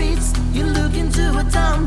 streets, you look into a town